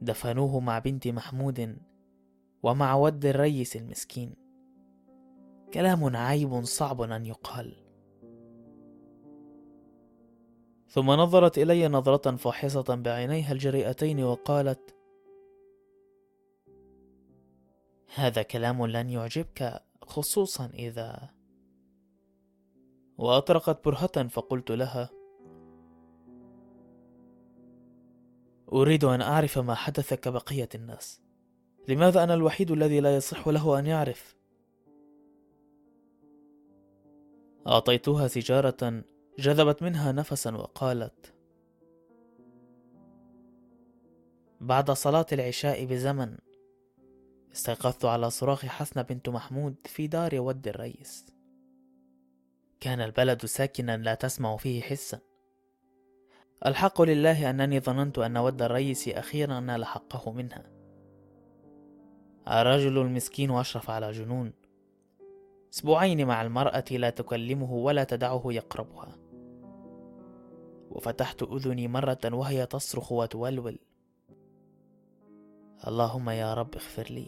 A: دفنوه مع بنت محمود ومع ود الريس المسكين. كلام عيب صعب أن يقال. ثم نظرت إلي نظرة فاحصة بعينيها الجريئتين وقالت هذا كلام لن يعجبك خصوصا إذا وأطرقت برهة فقلت لها أريد أن أعرف ما حدث كبقية الناس. لماذا أنا الوحيد الذي لا يصح له أن يعرف؟ أعطيتها سيجارة جذبت منها نفسا وقالت بعد صلاة العشاء بزمن استيقظت على صراخ حسنة بنت محمود في دار ود الريس كان البلد ساكنا لا تسمع فيه حسا. ألحق لله أنني ظننت أن ود الريس أخيرا نال حقه منها. الرجل المسكين أشرف على جنون. أسبوعين مع المرأة لا تكلمه ولا تدعه يقربها. وفتحت أذني مرة وهي تصرخ وتولول. اللهم يا رب اغفر لي.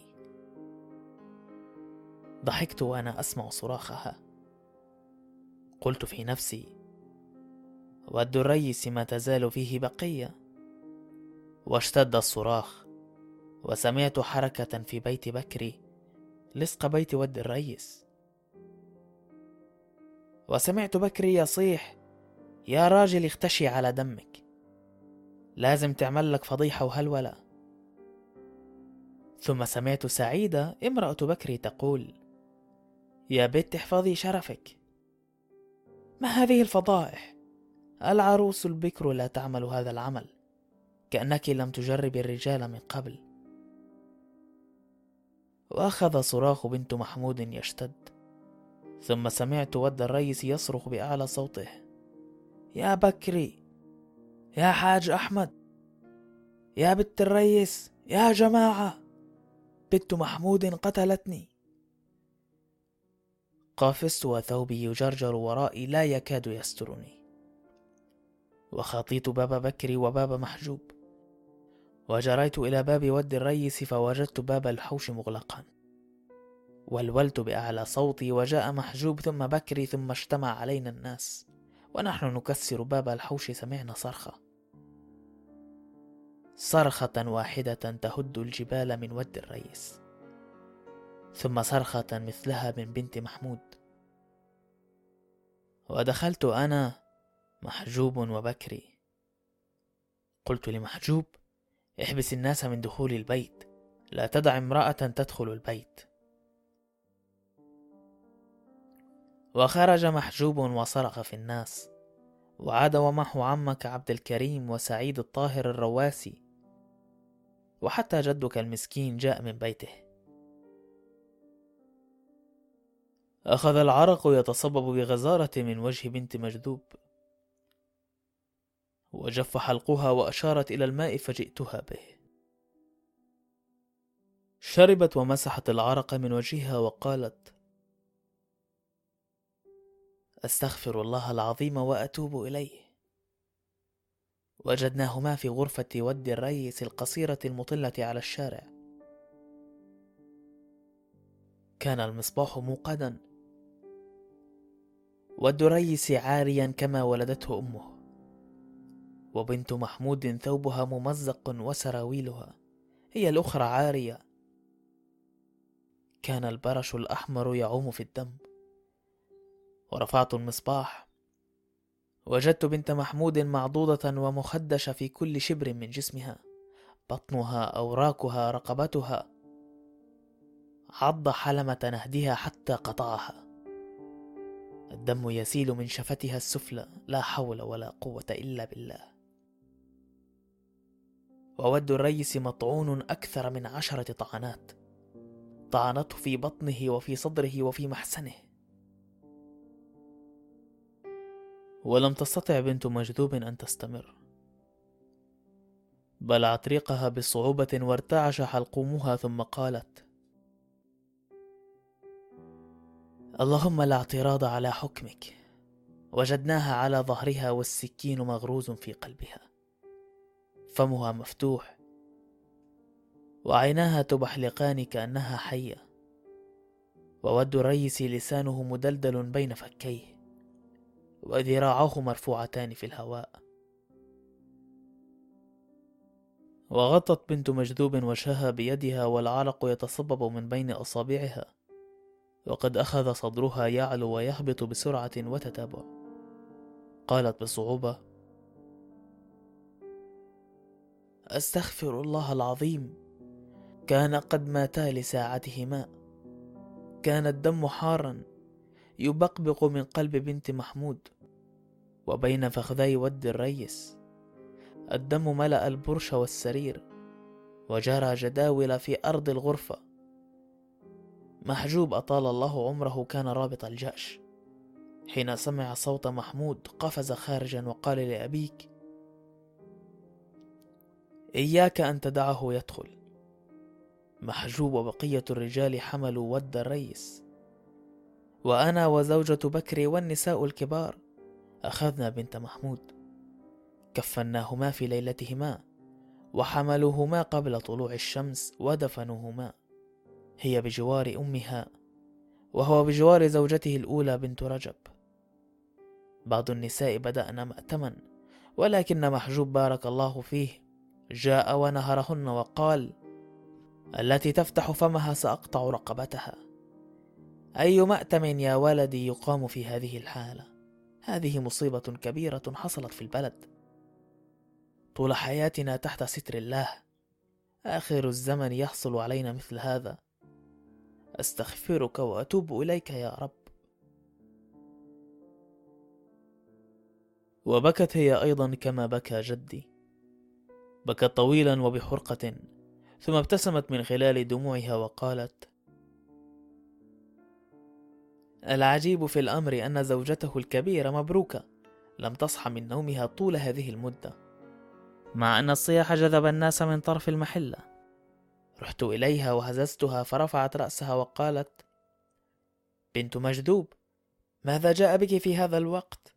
A: ضحكت وأنا أسمع صراخها. قلت في نفسي ود الريس ما تزال فيه بقية. واشتد الصراخ وسمعت حركة في بيت بكري لصق بيت ود الريس. وسمعت بكري يصيح يا راجل اختشي على دمك لازم تعمل لك فضيحة وهلولة. ثم سمعت سعيدة امرأة بكري تقول يا بنت احفظي شرفك. ما هذه الفضائح؟ العروس البكر لا تعمل هذا العمل كأنك لم تجرب الرجال من قبل. وأخذ صراخ بنت محمود يشتد ثم سمعت ود الريس يصرخ بأعلى صوته. يا بكري يا حاج أحمد يا بنت الريس يا جماعة. بنت محمود قتلتني. قافزت وثوبي يجرجر ورائي لا يكاد يسترني. وخطيت باب بكري وباب محجوب. وجريت إلى باب ود الريس فوجدت باب الحوش مغلقا. ولولت بأعلى صوتي وجاء محجوب ثم بكري ثم اجتمع علينا الناس. ونحن نكسر باب الحوش سمعنا صرخة. صرخة واحدة تهد الجبال من ود الريس. ثم صرخة مثلها من بنت محمود. ودخلت أنا محجوب وبكري. قلت لمحجوب احبس الناس من دخول البيت لا تدع امرأة تدخل البيت. وخرج محجوب وصرخ في الناس. وعاد ومعه عمك عبد الكريم وسعيد الطاهر الرواسي. وحتى جدك المسكين جاء من بيته. أخذ العرق يتصبب بغزارة من وجه بنت مجذوب. وجف حلقها وأشارت إلى الماء فجئتها به. شربت ومسحت العرق من وجهها وقالت أستغفر الله العظيم وأتوب إليه. وجدناهما في غرفة ود الريس القصيرة المطلة على الشارع. كان المصباح موقدا. والدريس عاريا كما ولدته أمه وبنت محمود ثوبها ممزق وسراويلها هي الأخرى عارية. كان البرش الأحمر يعوم في الدم ورفعت المصباح. وجدت بنت محمود معضوضة ومخدشة في كل شبر من جسمها بطنها أوراكها رقبتها. عض حلمة نهدها حتى قطعها. الدم يسيل من شفتها السفلى لا حول ولا قوة إلا بالله. وود الريس مطعون أكثر من عشرة طعنات. طعنته في بطنه وفي صدره وفي محسنه. ولم تستطع بنت مجذوب أن تستمر. بلعت ريقها بصعوبة وارتعش حلقومها ثم قالت اللهم لا اعتراض على حكمك. وجدناها على ظهرها والسكين مغروز في قلبها. فمها مفتوح. وعيناها تبحلقان كأنها حية. وود الريس لسانه مدلدل بين فكيه. وذراعه مرفوعتان في الهواء. وغطت بنت مجذوب وجهها بيدها والعرق يتصبب من بين أصابعها. وقد أخذ صدرها يعلو ويهبط بسرعة وتتابع. قالت بصعوبة أستغفر الله العظيم. كان قد ماتا لساعتهما. كان الدم حارا يبقبق من قلب بنت محمود. وبين فخذي ود الريس الدم ملأ البرش والسرير وجرى جداول في أرض الغرفة. محجوب أطال الله عمره كان رابط الجأش. حين سمع صوت محمود قفز خارجا وقال لأبيك إياك أن تدعه يدخل. محجوب وبقية الرجال حملوا ود الريس. وأنا وزوجة بكر والنساء الكبار أخذنا بنت محمود. كفناهما في ليلتهما وحملوهما قبل طلوع الشمس ودفنوهما. هي بجوار أمها وهو بجوار زوجته الأولى بنت رجب. بعض النساء بدأن مأتما ولكن محجوب بارك الله فيه جاء ونهرهن وقال التي تفتح فمها سأقطع رقبتها. أي مأتم يا ولدي يقام في هذه الحالة؟ هذه مصيبة كبيرة حصلت في البلد. طول حياتنا تحت ستر الله. آخر الزمن يحصل علينا مثل هذا. أستغفرك وأتوب إليك يا رب. وبكت هي أيضا كما بكى جدي. بكت طويلا وبحرقة ثم ابتسمت من خلال دموعها وقالت العجيب في الأمر أن زوجته الكبيرة مبروكة لم تصح من نومها طول هذه المدة مع أن الصياح جذب الناس من طرف المحلة. رحت إليها وهززتها فرفعت رأسها وقالت بنت مجذوب ماذا جاء بك في هذا الوقت؟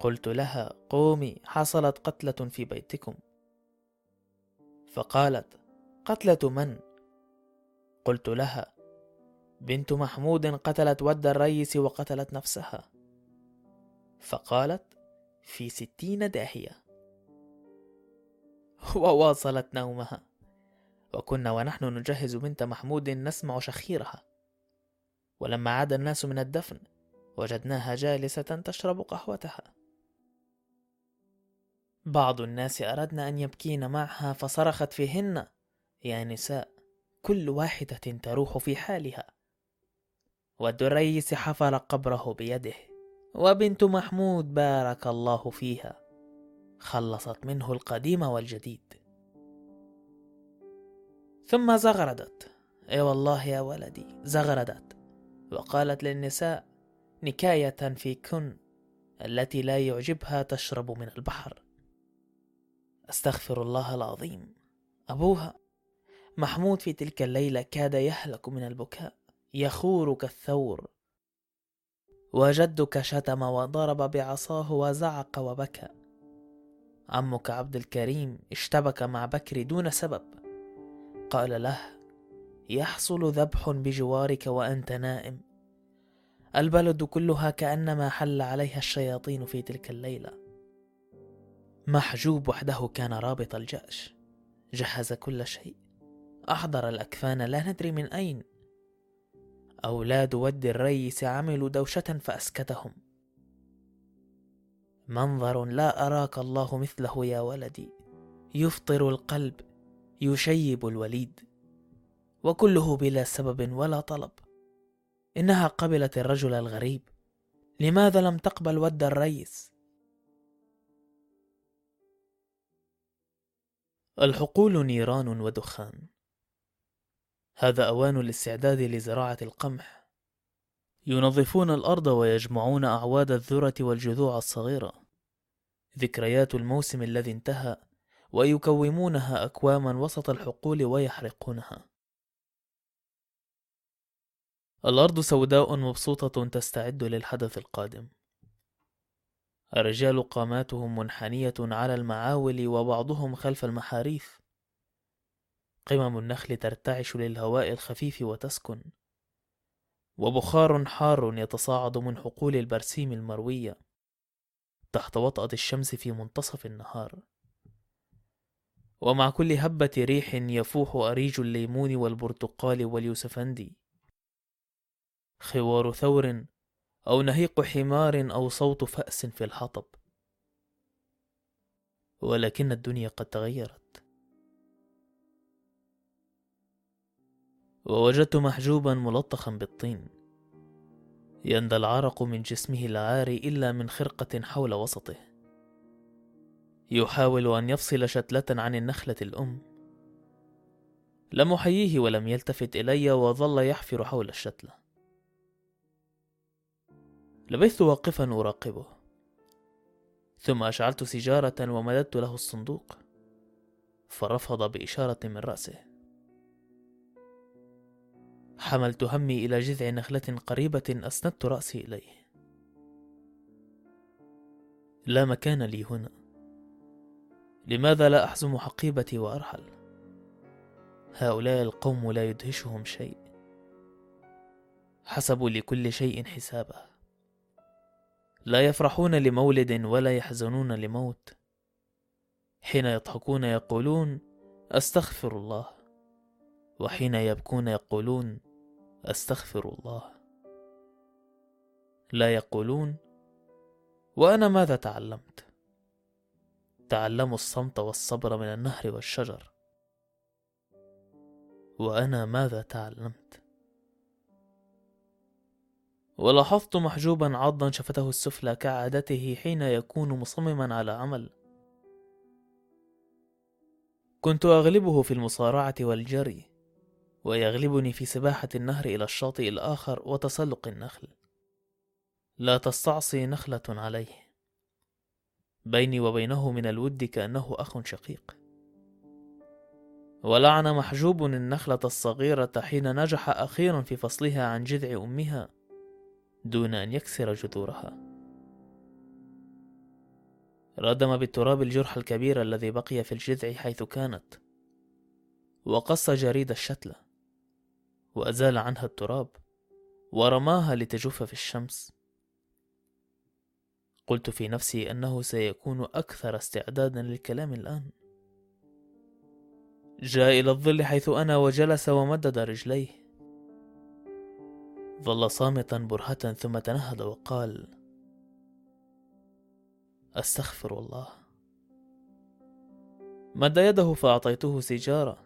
A: قلت لها قومي حصلت قتلة في بيتكم. فقالت قتلة من؟ قلت لها بنت محمود قتلت ود الريس وقتلت نفسها. فقالت في ستين داهية. وواصلت نومها. وكنا ونحن نجهز بنت محمود نسمع شخيرها. ولما عاد الناس من الدفن وجدناها جالسة تشرب قهوتها. بعض الناس أردن أن يبكين معها فصرخت فيهن يا نساء كل واحدة تروح في حالها. والدريس حفر قبره بيده. وبنت محمود بارك الله فيها. خلصت منه القديم والجديد. ثم زغردت. أي والله يا ولدي زغردت. وقالت للنساء نكاية في كن التي لا يعجبها تشرب من البحر. أستغفر الله العظيم. أبوها محمود في تلك الليلة كاد يهلك من البكاء. يخور كالثور وجدك شتم وضرب بعصاه وزعق وبكى. عمك عبد الكريم اشتبك مع بكر دون سبب. قال له يحصل ذبح بجوارك وأنت نائم. البلد كلها كأنما حل عليها الشياطين في تلك الليلة. محجوب وحده كان رابط الجأش. جهز كل شيء. أحضر الأكفان لا ندري من أين. أولاد ود الريس عملوا دوشة فأسكتهم. منظر لا أراك الله مثله يا ولدي. يفطر القلب. يشيب الوليد وكله بلا سبب ولا طلب. إنها قبلت الرجل الغريب لماذا لم تقبل ود الريس؟ الحقول نيران ودخان. هذا أوان الاستعداد لزراعة القمح. ينظفون الأرض ويجمعون أعواد الذرة والجذوع الصغيرة. ذكريات الموسم الذي انتهى ويكومونها أكواما وسط الحقول ويحرقونها. الأرض سوداء مبسوطة تستعد للحدث القادم. الرجال قاماتهم منحنية على المعاول وبعضهم خلف المحاريث قمم النخل ترتعش للهواء الخفيف وتسكن. وبخار حار يتصاعد من حقول البرسيم المروية. تحت وطأة الشمس في منتصف النهار. ومع كل هبة ريح يفوح أريج الليمون والبرتقال واليوسفندي. خوار ثور أو نهيق حمار أو صوت فأس في الحطب. ولكن الدنيا قد تغيرت. ووجدت محجوبا ملطخا بالطين. يندى العرق من جسمه العاري إلا من خرقة حول وسطه. يحاول أن يفصل شتلة عن النخلة الأم. لم أحييه ولم يلتفت إلي وظل يحفر حول الشتلة. لبثت واقفا أراقبه. ثم أشعلت سيجارة ومددت له الصندوق. فرفض بإشارة من رأسه. حملت همي إلى جذع نخلة قريبة أسندت رأسي إليه. لا مكان لي هنا. لماذا لا أحزم حقيبتي وأرحل؟ هؤلاء القوم لا يدهشهم شيء. حسبوا لكل شيء حسابه. لا يفرحون لمولد ولا يحزنون لموت. حين يضحكون يقولون أستغفر الله. وحين يبكون يقولون أستغفر الله. لا يقولون وأنا ماذا تعلمت؟ تعلموا الصمت والصبر من النهر والشجر. وأنا ماذا تعلمت؟ ولاحظت محجوبا عضا شفته السفلى كعادته حين يكون مصمما على عمل. كنت أغلبه في المصارعة والجري ويغلبني في سباحة النهر إلى الشاطئ الآخر وتسلق النخل. لا تستعصي نخلة عليه. بيني وبينه من الود كأنه أخ شقيق. ولعن محجوب النخلة الصغيرة حين نجح أخيرا في فصلها عن جذع أمها دون أن يكسر جذورها. ردم بالتراب الجرح الكبير الذي بقي في الجذع حيث كانت وقص جريد الشتلة وأزال عنها التراب ورماها لتجف في الشمس. قلت في نفسي أنه سيكون أكثر استعدادا للكلام الآن. جاء إلى الظل حيث أنا وجلس ومدد رجليه. ظل صامتا برهة ثم تنهد وقال أستغفر الله. مد يده فأعطيته سيجارة.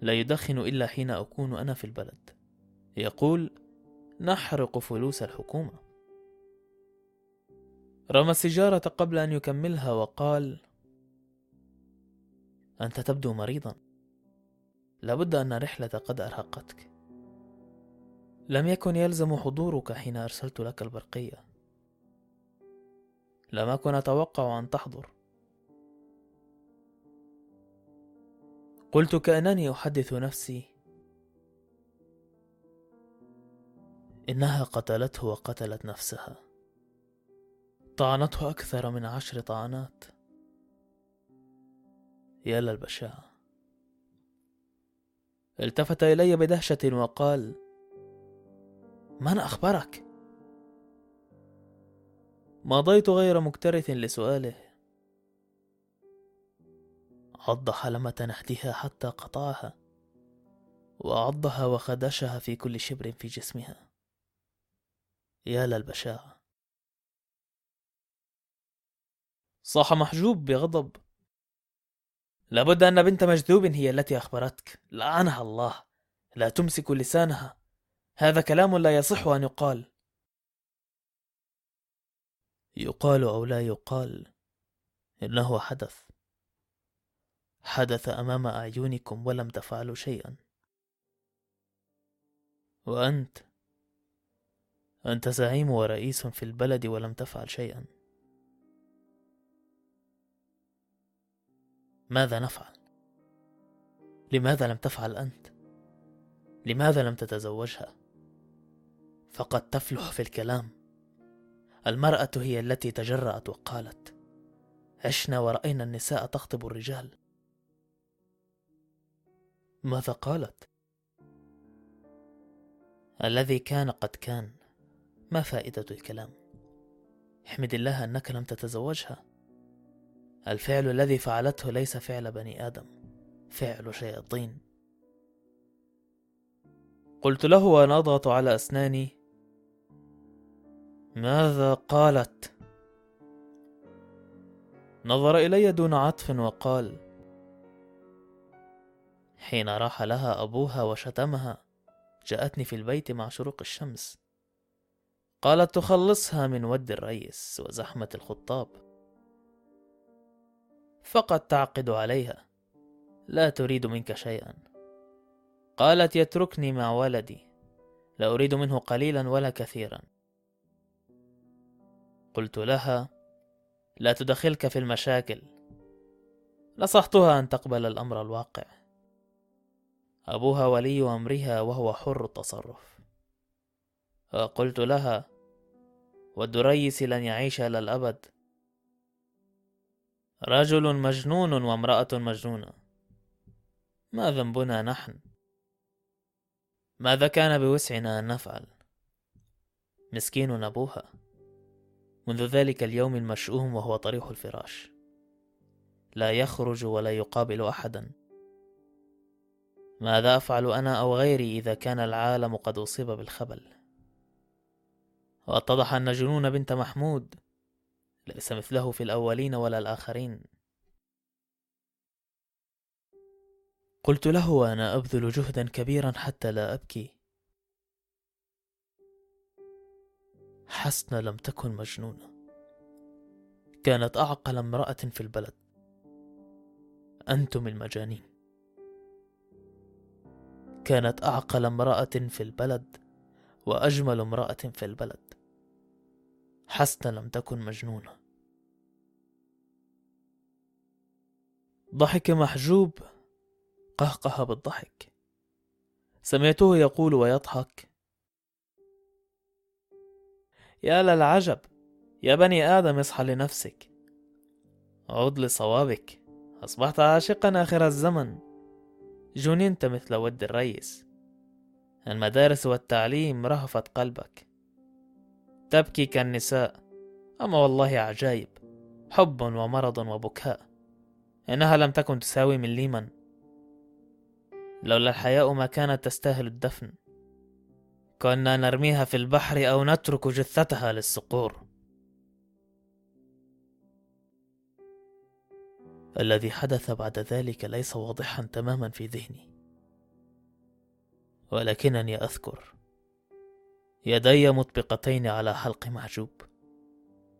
A: لا يدخن إلا حين أكون أنا في البلد. يقول نحرق فلوس الحكومة. رمى السيجارة قبل أن يكملها وقال أنت تبدو مريضا. لابد أن الرحلة قد أرهقتك. لم يكن يلزم حضورك حين أرسلت لك البرقية. لم أكن أتوقع أن تحضر. قلت كأنني أحدث نفسي. إنها قتلته وقتلت نفسها. طعنته أكثر من عشر طعنات. يا للبشاعة التفت إلي بدهشة وقال من أخبرك؟ مضيت غير مكترث لسؤاله. عض حلمة نهدها حتى قطعها وعضها وخدشها في كل شبر في جسمها. يا للبشاعة صاح محجوب بغضب. لابد أن بنت مجذوب هي التي أخبرتك. لعنها الله. لا تمسك لسانها. هذا كلام لا يصح أن يقال. يقال أو لا يقال إنه حدث. حدث أمام أعينكم ولم تفعلوا شيئا. وأنت أنت زعيم ورئيس في البلد ولم تفعل شيئا. ماذا نفعل؟ لماذا لم تفعل أنت؟ لماذا لم تتزوجها؟ فقد تفلح في الكلام. المرأة هي التي تجرأت وقالت عشنا ورأينا النساء تخطب الرجال. ماذا قالت؟ الذي كان قد كان. ما فائدة الكلام؟ احمد الله أنك لم تتزوجها. الفعل الذي فعلته ليس فعل بني آدم فعل شياطين. قلت له وأنا أضغط على أسناني ماذا قالت؟ نظر إلي دون عطف وقال حين راح لها أبوها وشتمها جاءتني في البيت مع شروق الشمس. قالت تخلصها من ود الريس وزحمة الخطاب. فقد تعقد عليها. لا تريد منك شيئا. قالت يتركني مع ولدي. لا أريد منه قليلا ولا كثيرا. قلت لها لا تدخلك في المشاكل. نصحتها أن تقبل الأمر الواقع. أبوها ولي أمرها وهو حر التصرف. قلت لها والدريس لن يعيش إلى الأبد. رجل مجنون وامرأة مجنونة. ما ذنبنا نحن؟ ماذا كان بوسعنا أن نفعل؟ مسكين أبوها. منذ ذلك اليوم المشؤوم وهو طريح الفراش. لا يخرج ولا يقابل أحدا. ماذا أفعل أنا أو غيري إذا كان العالم قد أصيب بالخبل؟ وأتضح أن جنون بنت محمود ليس مثله في الأولين ولا الآخرين. قلت له وأنا أبذل جهدا كبيرا حتى لا أبكي. حسنة لم تكن مجنونة. كانت أعقل امرأة في البلد. أنتم المجانين. كانت أعقل امرأة في البلد وأجمل امرأة في البلد. حسنة لم تكن مجنونة. ضحك محجوب قهقه بالضحك. سمعته يقول ويضحك. يا للعجب يا بني آدم اصحى لنفسك. عد لصوابك أصبحت عاشقا آخر الزمن. جننت مثل ود الريس. المدارس والتعليم رهفت قلبك. تبكي كالنساء. أما والله عجائب حب ومرض وبكاء. إنها لم تكن تساوي من ليمن. لولا الحياء ما كانت تستاهل الدفن. كنا نرميها في البحر أو نترك جثتها للصقور. الذي حدث بعد ذلك ليس واضحا تماما في ذهني. ولكنني أذكر. يدي مطبقتين على حلق محجوب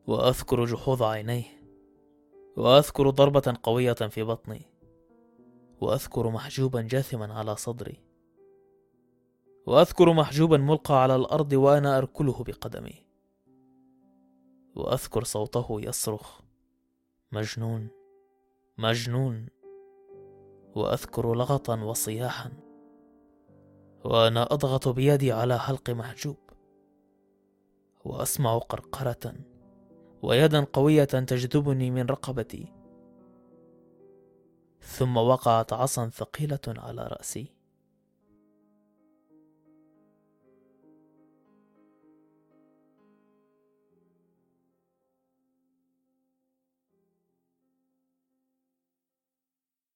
A: وأذكر جحوظ عينيه وأذكر ضربة قوية في بطني وأذكر محجوبا جاثما على صدري وأذكر محجوبا ملقى على الأرض وأنا أركله بقدمي وأذكر صوته يصرخ مجنون مجنون. وأذكر لغطا وصياحا وأنا أضغط بيدي على حلق محجوب وأسمع قرقرة ويدا قوية تجذبني من رقبتي. ثم وقعت عصا ثقيلة على رأسي.